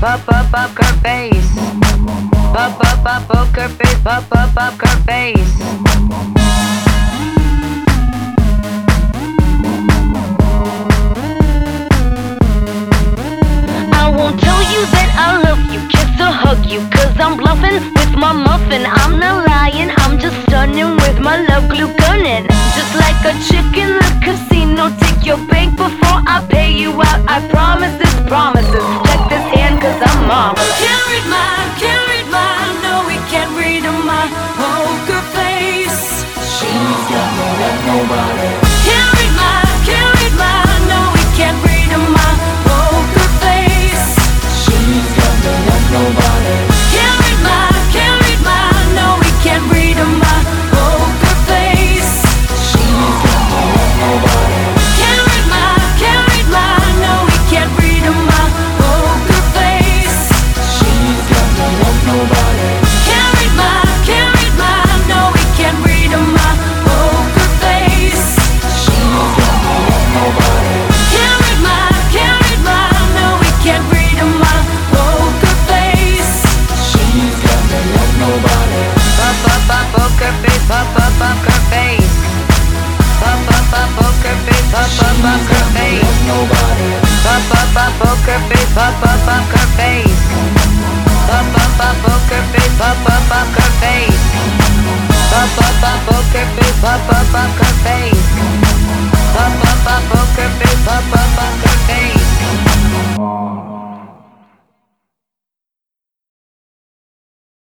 Pop up poker face. Pop up up face, pop up poker face. I won't tell you that I love you, kiss or hug you, cause I'm bluffing with my muffin. I'm not lying, I'm just stunning with my love glue gunning. Just like a chick in the casino, take your bank before I pay you out. I promise this promises. Check this hand, cause I'm marvelous. Can't read my, can't read my, no, we can't read my poker face. She's got no love, nobody. Up up poker face, pop up poker face. Pop up up poker face, pop up poker face. Love, nobody. Pop up up poker face, pop up poker face. Pop up up poker face, pop up poker face. Pop up up poker face, pop up poker face. Pop up up poker face, pop up poker